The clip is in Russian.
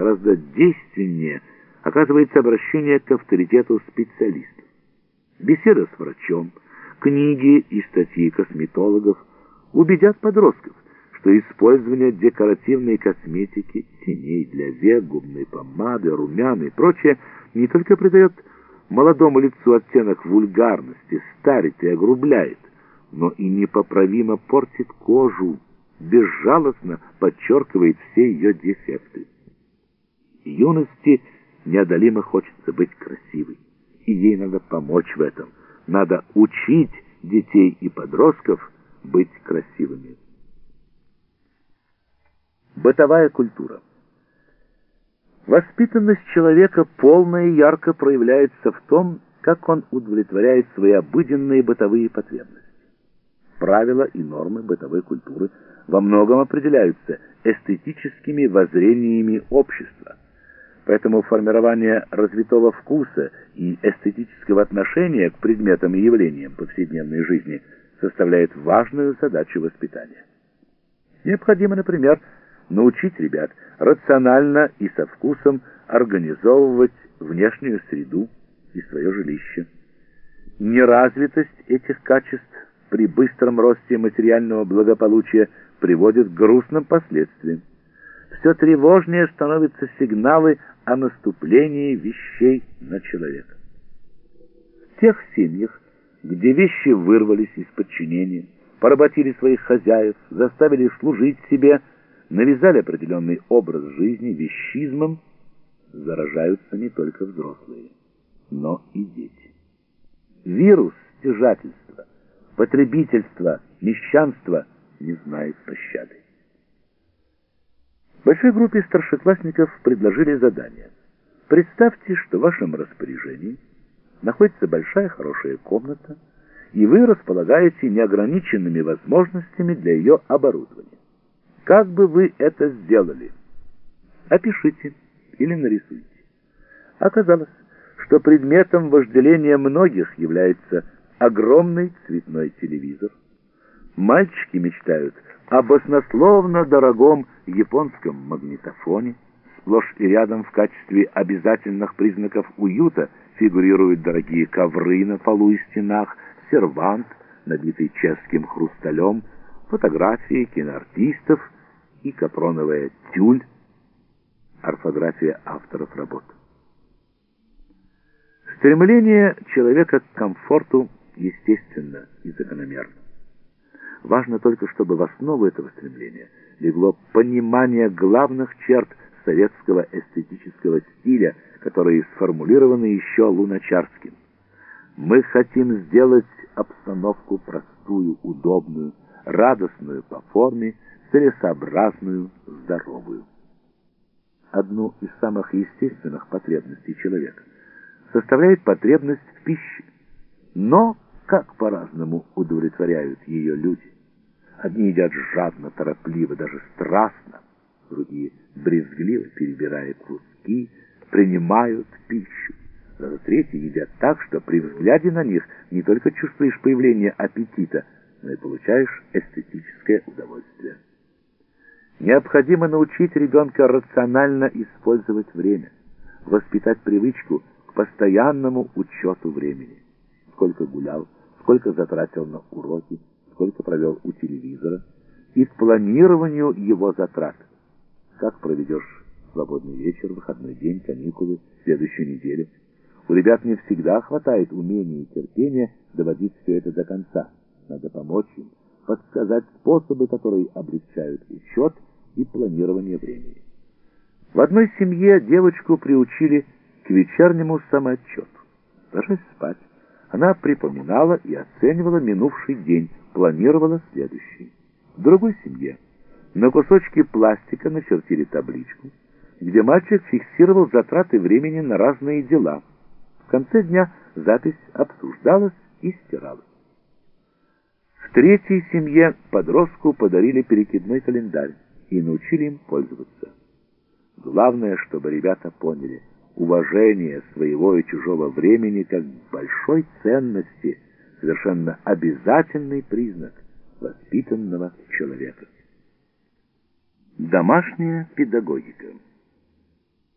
гораздо действеннее оказывается обращение к авторитету специалистов. Беседа с врачом, книги и статьи косметологов убедят подростков, что использование декоративной косметики, теней для век, губной помады, румян и прочее не только придает молодому лицу оттенок вульгарности, старит и огрубляет, но и непоправимо портит кожу, безжалостно подчеркивает все ее дефекты. Юности неодолимо хочется быть красивой, и ей надо помочь в этом. Надо учить детей и подростков быть красивыми. Бытовая культура. Воспитанность человека полно и ярко проявляется в том, как он удовлетворяет свои обыденные бытовые потребности. Правила и нормы бытовой культуры во многом определяются эстетическими воззрениями общества. Поэтому формирование развитого вкуса и эстетического отношения к предметам и явлениям повседневной жизни составляет важную задачу воспитания. Необходимо, например, научить ребят рационально и со вкусом организовывать внешнюю среду и свое жилище. Неразвитость этих качеств при быстром росте материального благополучия приводит к грустным последствиям. Все тревожнее становятся сигналы о наступлении вещей на человека. В тех семьях, где вещи вырвались из подчинения, поработили своих хозяев, заставили служить себе, навязали определенный образ жизни вещизмом, заражаются не только взрослые, но и дети. Вирус стяжательства, потребительства, мещанства не знает пощады. Большой группе старшеклассников предложили задание. Представьте, что в вашем распоряжении находится большая хорошая комната, и вы располагаете неограниченными возможностями для ее оборудования. Как бы вы это сделали? Опишите или нарисуйте. Оказалось, что предметом вожделения многих является огромный цветной телевизор. Мальчики мечтают об дорогом японском магнитофоне. Сплошь и рядом в качестве обязательных признаков уюта фигурируют дорогие ковры на полу и стенах, сервант, набитый чешским хрусталем, фотографии киноартистов — и капроновая тюль, орфография авторов работ. Стремление человека к комфорту естественно и закономерно. Важно только, чтобы в основу этого стремления легло понимание главных черт советского эстетического стиля, которые сформулированы еще Луначарским. Мы хотим сделать обстановку простую, удобную, радостную по форме, целесообразную, здоровую. Одну из самых естественных потребностей человека составляет потребность в пище. Но как по-разному удовлетворяют ее люди. Одни едят жадно, торопливо, даже страстно, другие брезгливо, перебирая куски, принимают пищу. Даже третьи едят так, что при взгляде на них не только чувствуешь появление аппетита, но и получаешь эстетическое удовольствие. Необходимо научить ребенка рационально использовать время, воспитать привычку к постоянному учету времени. Сколько гулял, сколько затратил на уроки, сколько провел у телевизора, и к планированию его затрат. Как проведешь свободный вечер, выходной день, каникулы, следующую неделю. У ребят не всегда хватает умения и терпения доводить все это до конца. Надо помочь им, подсказать способы, которые облегчают учет и планирование времени. В одной семье девочку приучили к вечернему самоотчету. Ложась спать, она припоминала и оценивала минувший день, планировала следующий. В другой семье на кусочке пластика начертили табличку, где мальчик фиксировал затраты времени на разные дела. В конце дня запись обсуждалась и стиралась. В третьей семье подростку подарили перекидной календарь и научили им пользоваться. Главное, чтобы ребята поняли, уважение своего и чужого времени как большой ценности, совершенно обязательный признак воспитанного человека. Домашняя педагогика